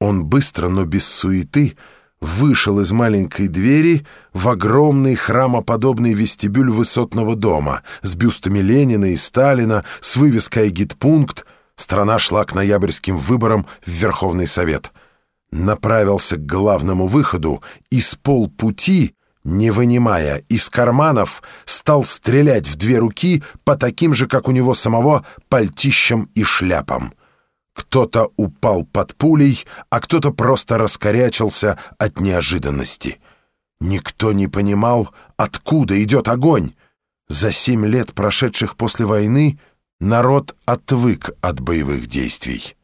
Он быстро, но без суеты, вышел из маленькой двери в огромный храмоподобный вестибюль высотного дома с бюстами Ленина и Сталина, с вывеской «Гидпункт». Страна шла к ноябрьским выборам в Верховный Совет. Направился к главному выходу и с полпути, не вынимая из карманов, стал стрелять в две руки по таким же, как у него самого, пальтищам и шляпам. Кто-то упал под пулей, а кто-то просто раскорячился от неожиданности. Никто не понимал, откуда идет огонь. За семь лет, прошедших после войны, народ отвык от боевых действий.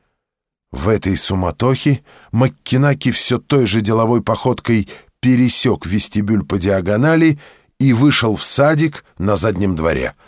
В этой суматохе Маккинаки все той же деловой походкой пересек вестибюль по диагонали и вышел в садик на заднем дворе —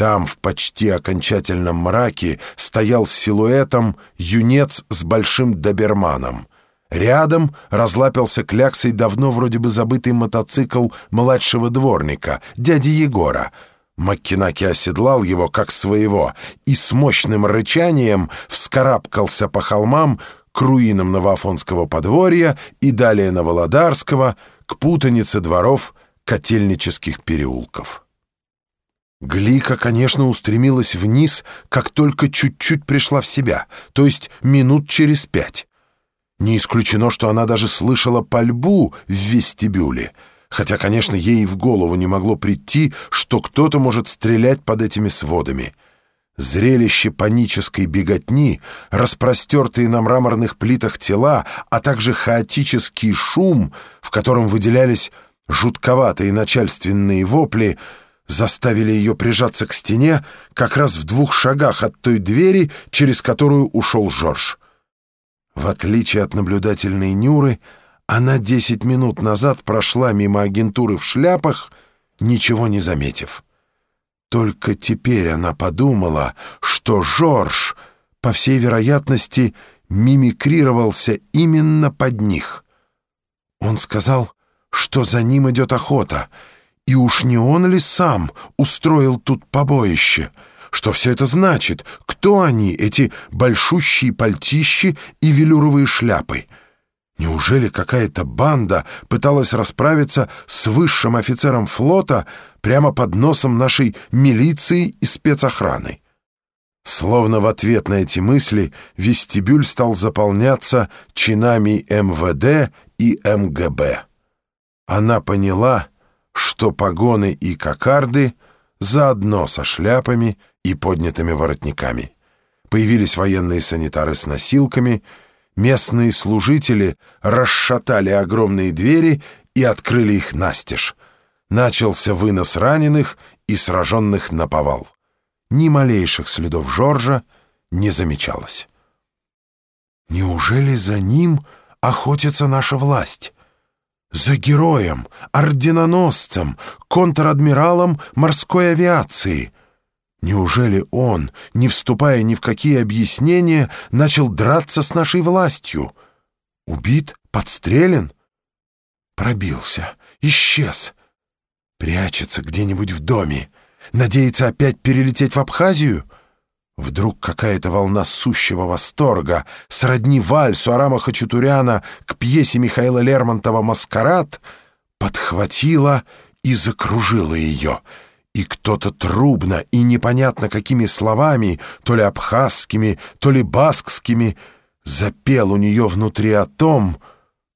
там, в почти окончательном мраке, стоял с силуэтом юнец с большим доберманом. Рядом разлапился кляксой давно вроде бы забытый мотоцикл младшего дворника, дяди Егора. Маккинаки оседлал его как своего и с мощным рычанием вскарабкался по холмам к руинам Новоафонского подворья и далее Новолодарского, к путанице дворов котельнических переулков. Глика, конечно, устремилась вниз, как только чуть-чуть пришла в себя, то есть минут через пять. Не исключено, что она даже слышала пальбу в вестибюле, хотя, конечно, ей в голову не могло прийти, что кто-то может стрелять под этими сводами. Зрелище панической беготни, распростертые на мраморных плитах тела, а также хаотический шум, в котором выделялись жутковатые начальственные вопли — заставили ее прижаться к стене как раз в двух шагах от той двери, через которую ушел Жорж. В отличие от наблюдательной Нюры, она десять минут назад прошла мимо агентуры в шляпах, ничего не заметив. Только теперь она подумала, что Жорж, по всей вероятности, мимикрировался именно под них. Он сказал, что за ним идет охота — и уж не он ли сам устроил тут побоище? Что все это значит? Кто они, эти большущие пальтищи и велюровые шляпы? Неужели какая-то банда пыталась расправиться с высшим офицером флота прямо под носом нашей милиции и спецохраны? Словно в ответ на эти мысли вестибюль стал заполняться чинами МВД и МГБ. Она поняла, что погоны и кокарды заодно со шляпами и поднятыми воротниками. Появились военные санитары с носилками, местные служители расшатали огромные двери и открыли их настежь. Начался вынос раненых и сраженных на повал. Ни малейших следов Жоржа не замечалось. Неужели за ним охотится наша власть? За героем, орденоносцем, контр-адмиралом морской авиации. Неужели он, не вступая ни в какие объяснения, начал драться с нашей властью? Убит? Подстрелен? Пробился. Исчез. Прячется где-нибудь в доме. Надеется опять перелететь в Абхазию? Вдруг какая-то волна сущего восторга, сродни вальсу Арама Хачатуряна к пьесе Михаила Лермонтова «Маскарад», подхватила и закружила ее. И кто-то трубно и непонятно какими словами, то ли абхазскими, то ли баскскими, запел у нее внутри о том,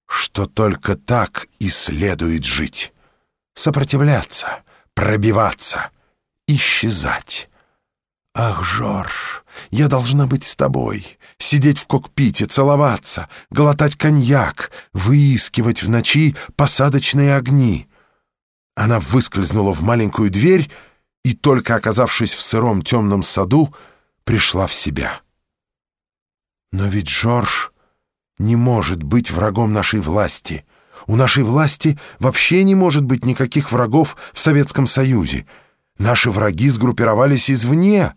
что только так и следует жить. Сопротивляться, пробиваться, исчезать. «Ах, Жорж, я должна быть с тобой, сидеть в кокпите, целоваться, глотать коньяк, выискивать в ночи посадочные огни». Она выскользнула в маленькую дверь и, только оказавшись в сыром темном саду, пришла в себя. Но ведь Жорж не может быть врагом нашей власти. У нашей власти вообще не может быть никаких врагов в Советском Союзе — Наши враги сгруппировались извне.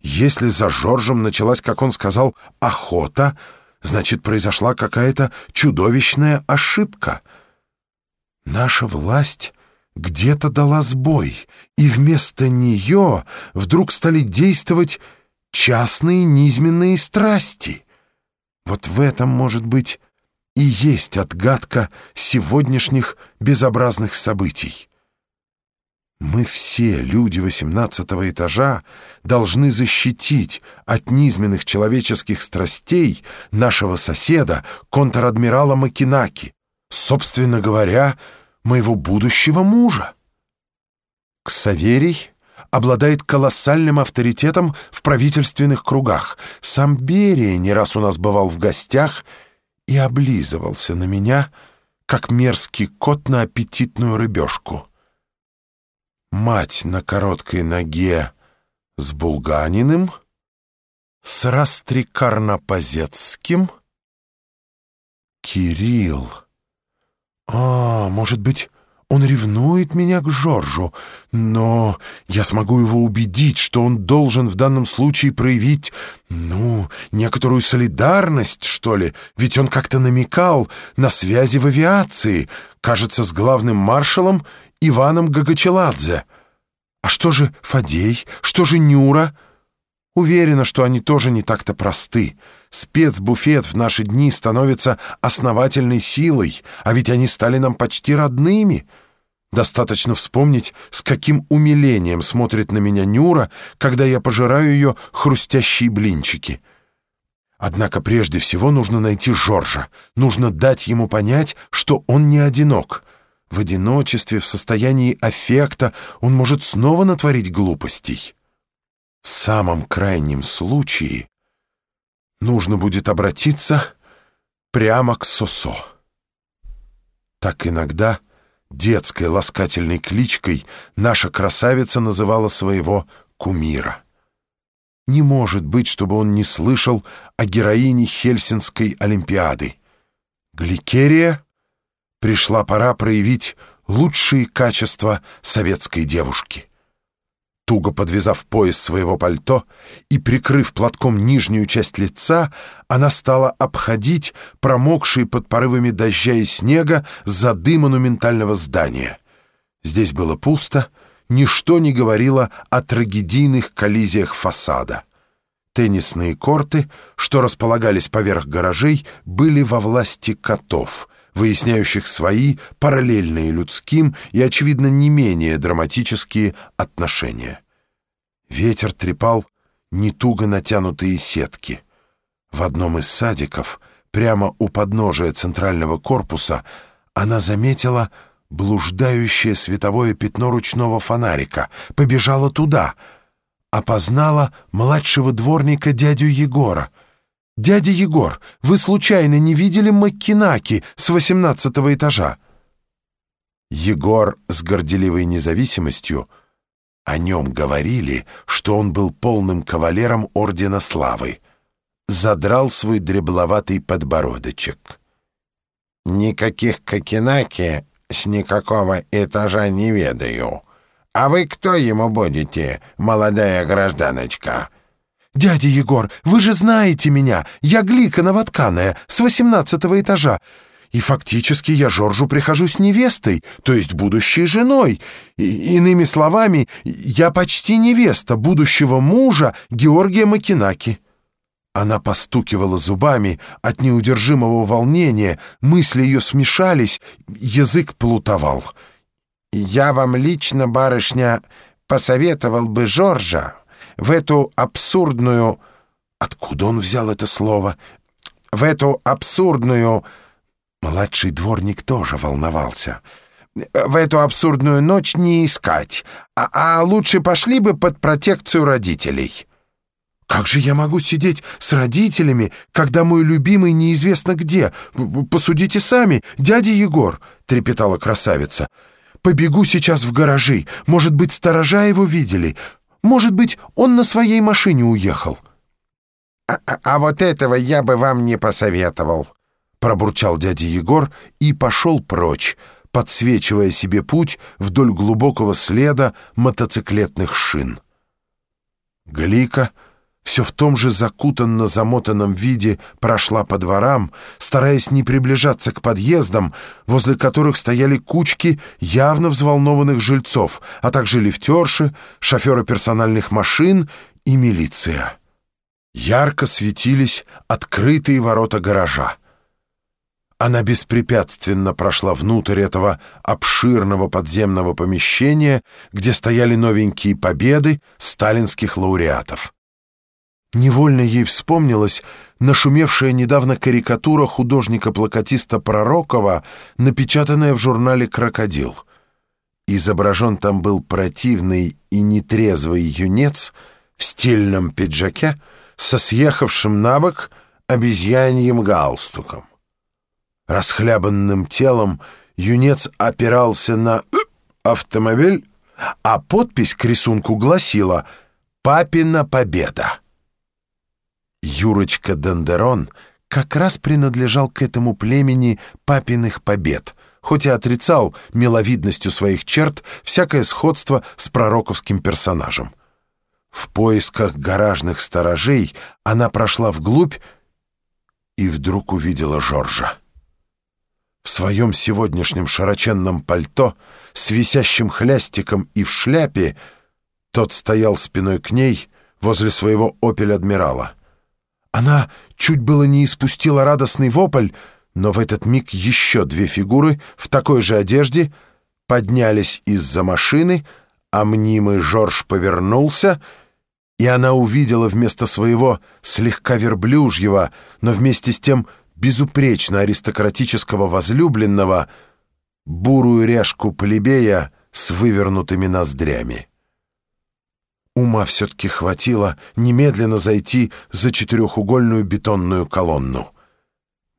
Если за Жоржем началась, как он сказал, охота, значит, произошла какая-то чудовищная ошибка. Наша власть где-то дала сбой, и вместо нее вдруг стали действовать частные низменные страсти. Вот в этом, может быть, и есть отгадка сегодняшних безобразных событий. Мы все, люди восемнадцатого этажа, должны защитить от низменных человеческих страстей нашего соседа, контр-адмирала Макинаки, собственно говоря, моего будущего мужа. Ксаверий обладает колоссальным авторитетом в правительственных кругах. Сам Берия не раз у нас бывал в гостях и облизывался на меня, как мерзкий кот на аппетитную рыбешку. Мать на короткой ноге с Булганиным, с Растрикарнопозецким, Кирилл. А, может быть, он ревнует меня к Жоржу, но я смогу его убедить, что он должен в данном случае проявить, ну, некоторую солидарность, что ли, ведь он как-то намекал на связи в авиации, кажется, с главным маршалом Иваном Гагачеладзе. А что же Фадей? Что же Нюра? Уверена, что они тоже не так-то просты. Спецбуфет в наши дни становится основательной силой, а ведь они стали нам почти родными. Достаточно вспомнить, с каким умилением смотрит на меня Нюра, когда я пожираю ее хрустящие блинчики. Однако прежде всего нужно найти Жоржа. Нужно дать ему понять, что он не одинок. В одиночестве, в состоянии аффекта он может снова натворить глупостей. В самом крайнем случае нужно будет обратиться прямо к Сосо. Так иногда детской ласкательной кличкой наша красавица называла своего кумира. Не может быть, чтобы он не слышал о героине Хельсинской Олимпиады. Гликерия пришла пора проявить лучшие качества советской девушки туго подвязав пояс своего пальто и прикрыв платком нижнюю часть лица, она стала обходить промокшие под порывами дождя и снега зады монументального здания. Здесь было пусто, ничто не говорило о трагедийных коллизиях фасада. Теннисные корты, что располагались поверх гаражей, были во власти котов — выясняющих свои, параллельные людским и, очевидно, не менее драматические отношения. Ветер трепал нетуго натянутые сетки. В одном из садиков, прямо у подножия центрального корпуса, она заметила блуждающее световое пятно ручного фонарика, побежала туда, опознала младшего дворника дядю Егора — «Дядя Егор, вы случайно не видели Маккинаки с восемнадцатого этажа?» Егор с горделивой независимостью о нем говорили, что он был полным кавалером Ордена Славы. Задрал свой дребловатый подбородочек. «Никаких Кокинаки с никакого этажа не ведаю. А вы кто ему будете, молодая гражданочка?» «Дядя Егор, вы же знаете меня! Я Глика Новотканая, с восемнадцатого этажа. И фактически я Жоржу прихожусь невестой, то есть будущей женой. И, иными словами, я почти невеста будущего мужа Георгия Макинаки». Она постукивала зубами от неудержимого волнения, мысли ее смешались, язык плутовал. «Я вам лично, барышня, посоветовал бы Жоржа в эту абсурдную... Откуда он взял это слово? В эту абсурдную... Младший дворник тоже волновался. В эту абсурдную ночь не искать, а, а лучше пошли бы под протекцию родителей. «Как же я могу сидеть с родителями, когда мой любимый неизвестно где? Посудите сами, дядя Егор!» — трепетала красавица. «Побегу сейчас в гаражи. Может быть, сторожа его видели. Может быть, он на своей машине уехал. А, а, а вот этого я бы вам не посоветовал, пробурчал дядя Егор и пошел прочь, подсвечивая себе путь вдоль глубокого следа мотоциклетных шин. Глика все в том же закутанно-замотанном виде прошла по дворам, стараясь не приближаться к подъездам, возле которых стояли кучки явно взволнованных жильцов, а также лифтерши, шоферы персональных машин и милиция. ярко светились открытые ворота гаража. Она беспрепятственно прошла внутрь этого обширного подземного помещения, где стояли новенькие победы сталинских лауреатов. Невольно ей вспомнилась нашумевшая недавно карикатура художника-плакатиста Пророкова, напечатанная в журнале «Крокодил». Изображен там был противный и нетрезвый юнец в стильном пиджаке со съехавшим на бок обезьяньем галстуком. Расхлябанным телом юнец опирался на автомобиль, а подпись к рисунку гласила «Папина победа». Юрочка Дендерон как раз принадлежал к этому племени папиных побед, хоть и отрицал миловидностью своих черт всякое сходство с пророковским персонажем. В поисках гаражных сторожей она прошла вглубь и вдруг увидела Жоржа. В своем сегодняшнем широченном пальто с висящим хлястиком и в шляпе тот стоял спиной к ней возле своего «Опель-адмирала». Она чуть было не испустила радостный вопль, но в этот миг еще две фигуры в такой же одежде поднялись из-за машины, а мнимый Жорж повернулся, и она увидела вместо своего слегка верблюжьего, но вместе с тем безупречно аристократического возлюбленного бурую ряжку плебея с вывернутыми ноздрями. Ума все-таки хватило немедленно зайти за четырехугольную бетонную колонну.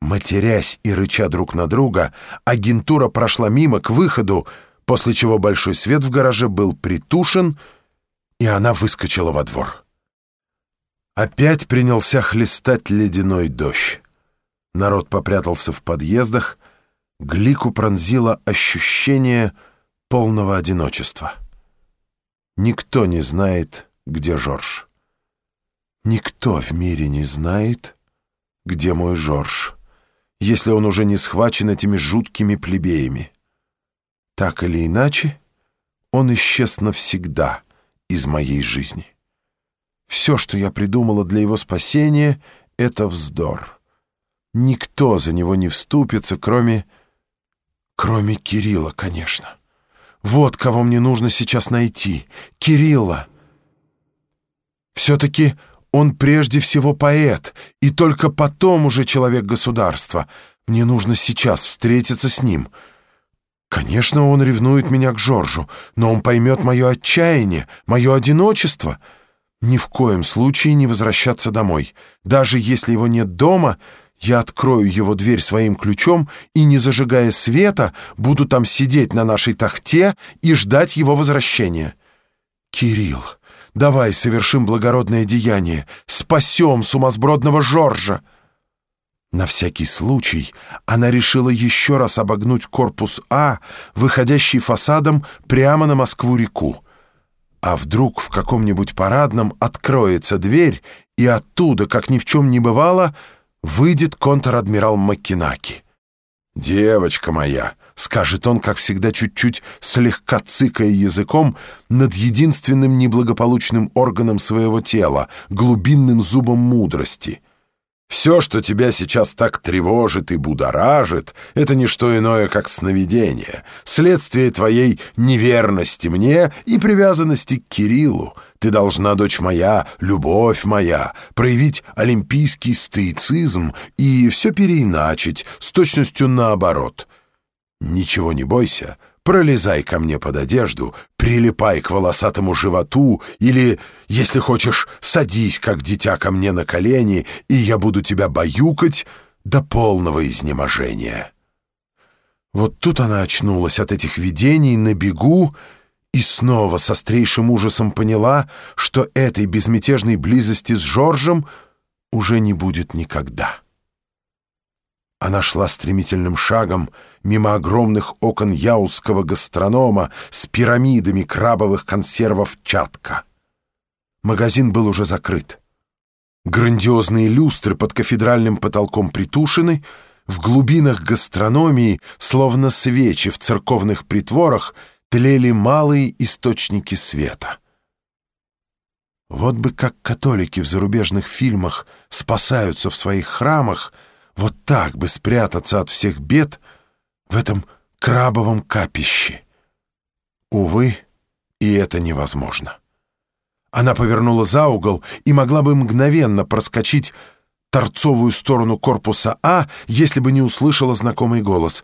Матерясь и рыча друг на друга, агентура прошла мимо к выходу, после чего большой свет в гараже был притушен, и она выскочила во двор. Опять принялся хлестать ледяной дождь. Народ попрятался в подъездах, Глику пронзило ощущение полного одиночества. Никто не знает, где Жорж. Никто в мире не знает, где мой Жорж, если он уже не схвачен этими жуткими плебеями. Так или иначе, он исчез навсегда из моей жизни. Все, что я придумала для его спасения, — это вздор. Никто за него не вступится, кроме... кроме Кирилла, конечно. Вот кого мне нужно сейчас найти. Кирилла. Все-таки он прежде всего поэт, и только потом уже человек государства. Мне нужно сейчас встретиться с ним. Конечно, он ревнует меня к Жоржу, но он поймет мое отчаяние, мое одиночество. Ни в коем случае не возвращаться домой. Даже если его нет дома, я открою его дверь своим ключом и, не зажигая света, буду там сидеть на нашей тахте и ждать его возвращения. Кирилл, давай совершим благородное деяние, спасем сумасбродного Жоржа. На всякий случай она решила еще раз обогнуть корпус А, выходящий фасадом прямо на Москву-реку. А вдруг в каком-нибудь парадном откроется дверь, и оттуда, как ни в чем не бывало, выйдет контр-адмирал Маккинаки. «Девочка моя», — скажет он, как всегда, чуть-чуть слегка цыкая языком над единственным неблагополучным органом своего тела, глубинным зубом мудрости — все, что тебя сейчас так тревожит и будоражит, это не что иное, как сновидение, следствие твоей неверности мне и привязанности к Кириллу. Ты должна, дочь моя, любовь моя, проявить олимпийский стоицизм и все переиначить с точностью наоборот. Ничего не бойся, пролезай ко мне под одежду, прилипай к волосатому животу или, если хочешь, садись, как дитя, ко мне на колени, и я буду тебя баюкать до полного изнеможения». Вот тут она очнулась от этих видений на бегу и снова с острейшим ужасом поняла, что этой безмятежной близости с Жоржем уже не будет никогда. Она шла стремительным шагом мимо огромных окон яузского гастронома с пирамидами крабовых консервов «Чатка». Магазин был уже закрыт. Грандиозные люстры под кафедральным потолком притушены, в глубинах гастрономии, словно свечи в церковных притворах, тлели малые источники света. Вот бы как католики в зарубежных фильмах спасаются в своих храмах, вот так бы спрятаться от всех бед в этом крабовом капище. Увы, и это невозможно. Она повернула за угол и могла бы мгновенно проскочить торцовую сторону корпуса А, если бы не услышала знакомый голос.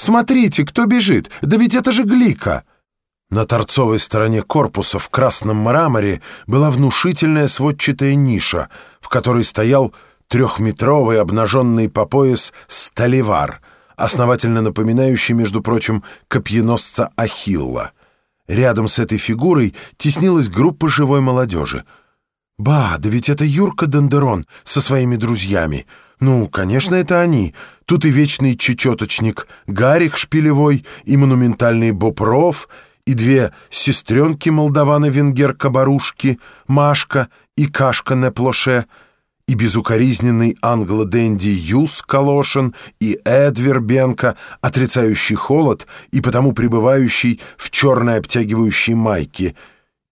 «Смотрите, кто бежит! Да ведь это же Глика!» На торцовой стороне корпуса в красном мраморе была внушительная сводчатая ниша, в которой стоял трехметровый обнаженный по пояс сталевар, основательно напоминающий, между прочим, копьеносца Ахилла. Рядом с этой фигурой теснилась группа живой молодежи. «Ба, да ведь это Юрка Дендерон со своими друзьями. Ну, конечно, это они. Тут и вечный чечеточник Гарик Шпилевой, и монументальный Бопров, и две сестренки молдавана-венгерка-барушки, Машка и Кашка Неплоше, и безукоризненный англо-дэнди Юс Калошин, и Эд Вербенко, отрицающий холод и потому пребывающий в черной обтягивающей майке,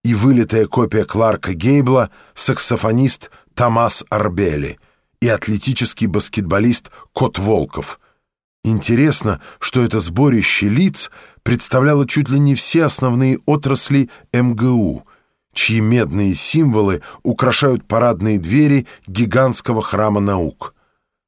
и вылитая копия Кларка Гейбла, саксофонист Томас Арбели и атлетический баскетболист Кот Волков. Интересно, что это сборище лиц представляло чуть ли не все основные отрасли МГУ — чьи медные символы украшают парадные двери гигантского храма наук.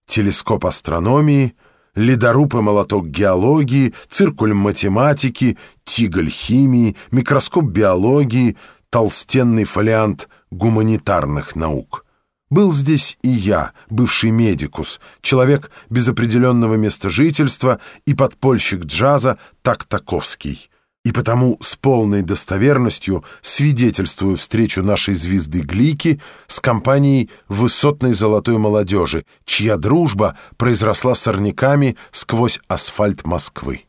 Телескоп астрономии, ледоруб и молоток геологии, циркуль математики, тиголь химии, микроскоп биологии, толстенный фолиант гуманитарных наук. Был здесь и я, бывший медикус, человек без определенного места жительства и подпольщик джаза Тактаковский и потому с полной достоверностью свидетельствую встречу нашей звезды Глики с компанией высотной золотой молодежи, чья дружба произросла сорняками сквозь асфальт Москвы.